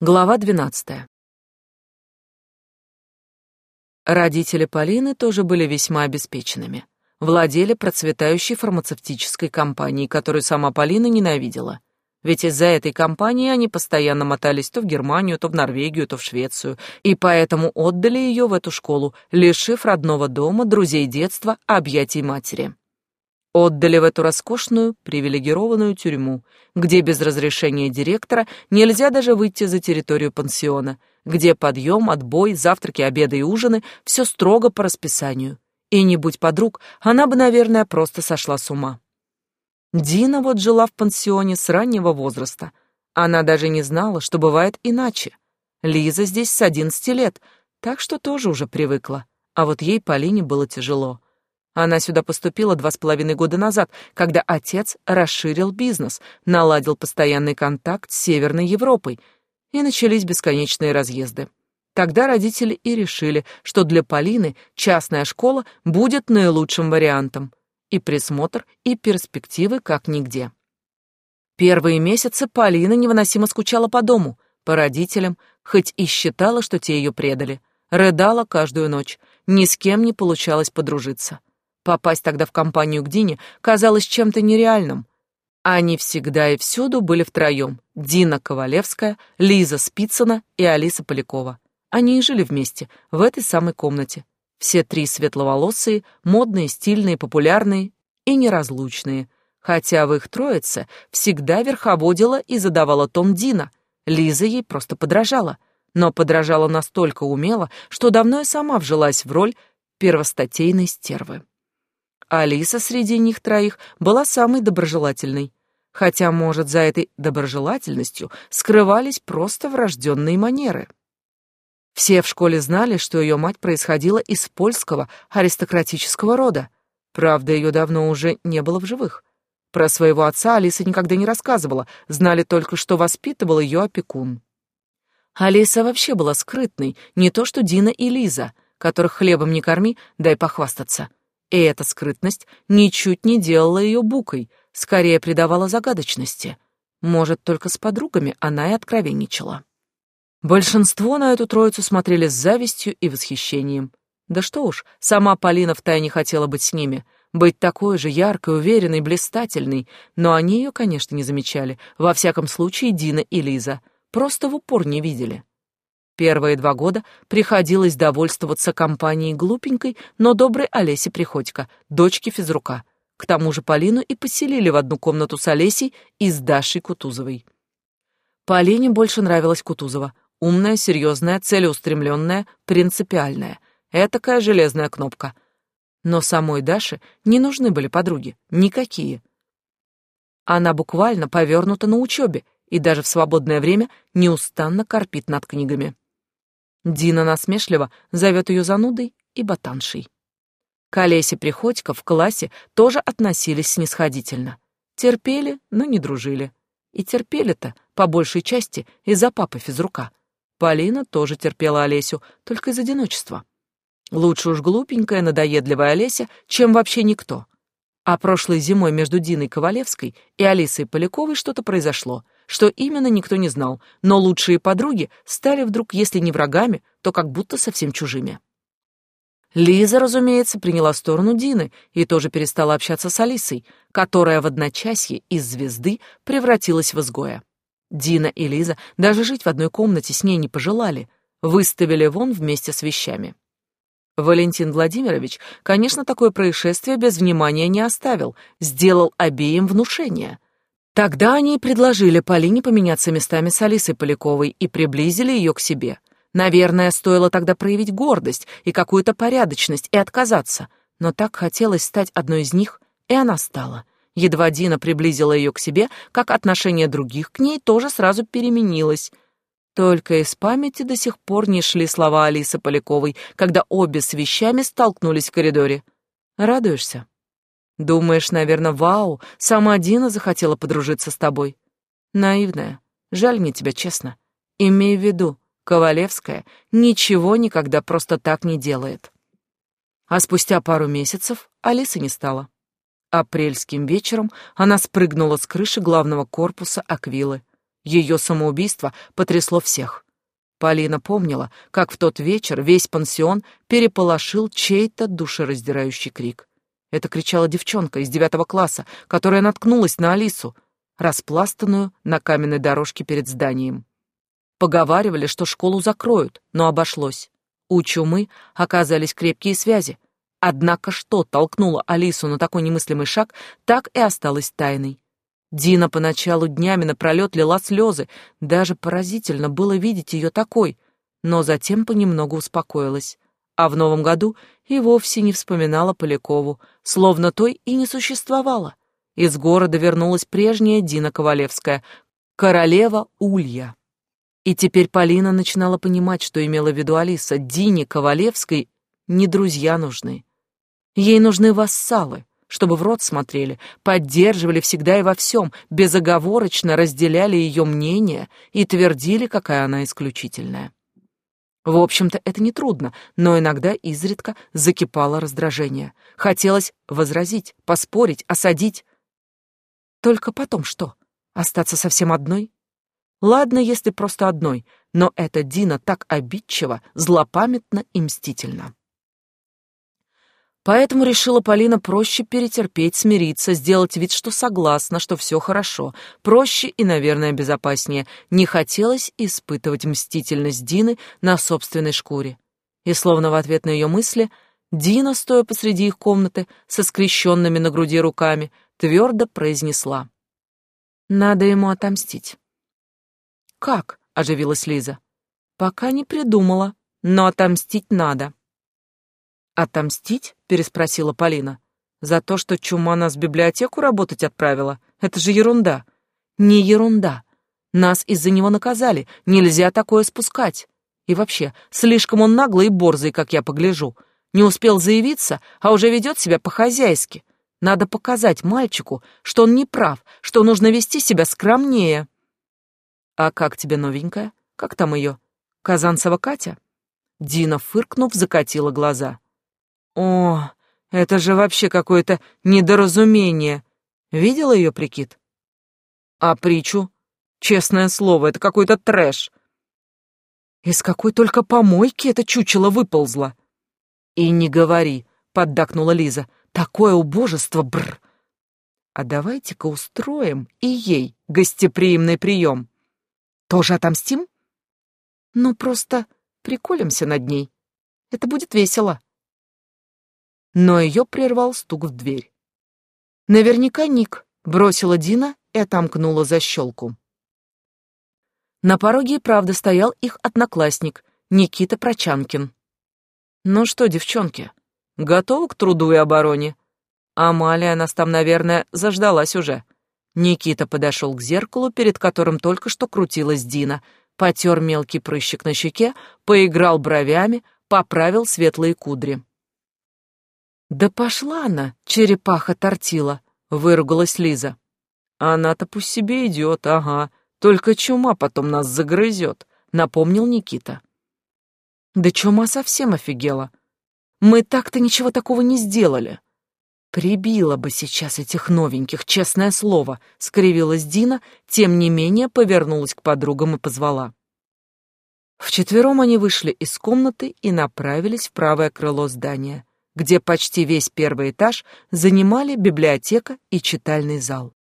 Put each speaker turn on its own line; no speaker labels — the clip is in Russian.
Глава 12. Родители Полины тоже были весьма обеспеченными. Владели процветающей фармацевтической компанией, которую сама Полина ненавидела. Ведь из-за этой компании они постоянно мотались то в Германию, то в Норвегию, то в Швецию, и поэтому отдали ее в эту школу, лишив родного дома, друзей детства, объятий матери. Отдали в эту роскошную, привилегированную тюрьму, где без разрешения директора нельзя даже выйти за территорию пансиона, где подъем, отбой, завтраки, обеды и ужины — все строго по расписанию. И не будь подруг, она бы, наверное, просто сошла с ума. Дина вот жила в пансионе с раннего возраста. Она даже не знала, что бывает иначе. Лиза здесь с одиннадцати лет, так что тоже уже привыкла. А вот ей, Полине, было тяжело. Она сюда поступила два с половиной года назад, когда отец расширил бизнес, наладил постоянный контакт с Северной Европой, и начались бесконечные разъезды. Тогда родители и решили, что для Полины частная школа будет наилучшим вариантом. И присмотр, и перспективы как нигде. Первые месяцы Полина невыносимо скучала по дому, по родителям, хоть и считала, что те ее предали. Рыдала каждую ночь, ни с кем не получалось подружиться. Попасть тогда в компанию к Дине казалось чем-то нереальным. Они всегда и всюду были втроем. Дина Ковалевская, Лиза Спицына и Алиса Полякова. Они и жили вместе, в этой самой комнате. Все три светловолосые, модные, стильные, популярные и неразлучные. Хотя в их троице всегда верховодила и задавала тон Дина. Лиза ей просто подражала. Но подражала настолько умело, что давно и сама вжилась в роль первостатейной стервы. Алиса среди них троих была самой доброжелательной, хотя, может, за этой доброжелательностью скрывались просто врожденные манеры. Все в школе знали, что ее мать происходила из польского аристократического рода. Правда, ее давно уже не было в живых. Про своего отца Алиса никогда не рассказывала, знали только, что воспитывал ее опекун. Алиса вообще была скрытной, не то что Дина и Лиза, которых хлебом не корми, дай похвастаться. И эта скрытность ничуть не делала ее букой, скорее придавала загадочности. Может, только с подругами она и откровенничала. Большинство на эту троицу смотрели с завистью и восхищением. Да что уж, сама Полина втайне хотела быть с ними, быть такой же яркой, уверенной, блистательной, но они ее, конечно, не замечали, во всяком случае Дина и Лиза, просто в упор не видели. Первые два года приходилось довольствоваться компанией глупенькой, но доброй Олеси Приходько, дочки физрука. К тому же Полину и поселили в одну комнату с Олесей и с Дашей Кутузовой. Полине больше нравилась Кутузова. Умная, серьезная, целеустремленная, принципиальная. Этакая железная кнопка. Но самой Даше не нужны были подруги. Никакие. Она буквально повернута на учебе и даже в свободное время неустанно корпит над книгами. Дина насмешливо зовет ее занудой и ботаншей. К Олесе Приходько в классе тоже относились снисходительно. Терпели, но не дружили. И терпели-то, по большей части, из-за папы физрука. Полина тоже терпела Олесю, только из одиночества. Лучше уж глупенькая, надоедливая Олеся, чем вообще никто. А прошлой зимой между Диной Ковалевской и Алисой Поляковой что-то произошло — что именно никто не знал, но лучшие подруги стали вдруг, если не врагами, то как будто совсем чужими. Лиза, разумеется, приняла сторону Дины и тоже перестала общаться с Алисой, которая в одночасье из звезды превратилась в изгоя. Дина и Лиза даже жить в одной комнате с ней не пожелали, выставили вон вместе с вещами. Валентин Владимирович, конечно, такое происшествие без внимания не оставил, сделал обеим внушение — Тогда они предложили Полине поменяться местами с Алисой Поляковой и приблизили ее к себе. Наверное, стоило тогда проявить гордость и какую-то порядочность и отказаться, но так хотелось стать одной из них, и она стала. Едва Дина приблизила ее к себе, как отношение других к ней тоже сразу переменилось. Только из памяти до сих пор не шли слова Алисы Поляковой, когда обе с вещами столкнулись в коридоре. «Радуешься?» Думаешь, наверное, вау, сама Дина захотела подружиться с тобой. Наивная. Жаль мне тебя, честно. Имей в виду, Ковалевская ничего никогда просто так не делает. А спустя пару месяцев Алисы не стало. Апрельским вечером она спрыгнула с крыши главного корпуса Аквилы. Ее самоубийство потрясло всех. Полина помнила, как в тот вечер весь пансион переполошил чей-то душераздирающий крик. Это кричала девчонка из девятого класса, которая наткнулась на Алису, распластанную на каменной дорожке перед зданием. Поговаривали, что школу закроют, но обошлось. У чумы оказались крепкие связи. Однако что толкнуло Алису на такой немыслимый шаг, так и осталось тайной. Дина поначалу днями напролет лила слезы, даже поразительно было видеть ее такой, но затем понемногу успокоилась. А в новом году и вовсе не вспоминала Полякову, словно той и не существовало. Из города вернулась прежняя Дина Ковалевская, королева Улья. И теперь Полина начинала понимать, что имела в виду Алиса. Дине Ковалевской не друзья нужны. Ей нужны вассалы, чтобы в рот смотрели, поддерживали всегда и во всем, безоговорочно разделяли ее мнение и твердили, какая она исключительная. В общем-то, это нетрудно, но иногда изредка закипало раздражение. Хотелось возразить, поспорить, осадить. Только потом что? Остаться совсем одной? Ладно, если просто одной, но эта Дина так обидчива, злопамятна и мстительна. Поэтому решила Полина проще перетерпеть, смириться, сделать вид, что согласна, что все хорошо. Проще и, наверное, безопаснее. Не хотелось испытывать мстительность Дины на собственной шкуре. И словно в ответ на ее мысли, Дина, стоя посреди их комнаты, со скрещенными на груди руками, твердо произнесла. «Надо ему отомстить». «Как?» — оживилась Лиза. «Пока не придумала, но отомстить надо». «Отомстить?» — переспросила Полина. «За то, что чума нас в библиотеку работать отправила? Это же ерунда». «Не ерунда. Нас из-за него наказали. Нельзя такое спускать. И вообще, слишком он наглый и борзый, как я погляжу. Не успел заявиться, а уже ведет себя по-хозяйски. Надо показать мальчику, что он не прав, что нужно вести себя скромнее». «А как тебе новенькая? Как там ее? Казанцева Катя?» Дина, фыркнув, закатила глаза. О, это же вообще какое-то недоразумение. Видела ее прикид? А притчу? Честное слово, это какой-то трэш. Из какой только помойки это чучело выползло. И не говори, поддакнула Лиза. Такое убожество, бр. А давайте-ка устроим и ей гостеприимный прием. Тоже отомстим? Ну, просто приколимся над ней. Это будет весело но ее прервал стук в дверь. «Наверняка Ник», — бросила Дина и отомкнула защелку. На пороге и правда стоял их одноклассник, Никита Прочанкин. «Ну что, девчонки, готовы к труду и обороне?» Амалия нас там, наверное, заждалась уже. Никита подошел к зеркалу, перед которым только что крутилась Дина, потер мелкий прыщик на щеке, поиграл бровями, поправил светлые кудри. «Да пошла она, черепаха тортила!» — выругалась Лиза. «Она-то пусть себе идет, ага, только чума потом нас загрызет», — напомнил Никита. «Да чума совсем офигела. Мы так-то ничего такого не сделали». «Прибила бы сейчас этих новеньких, честное слово», — скривилась Дина, тем не менее повернулась к подругам и позвала. Вчетвером они вышли из комнаты и направились в правое крыло здания где почти весь первый этаж занимали библиотека и читальный зал.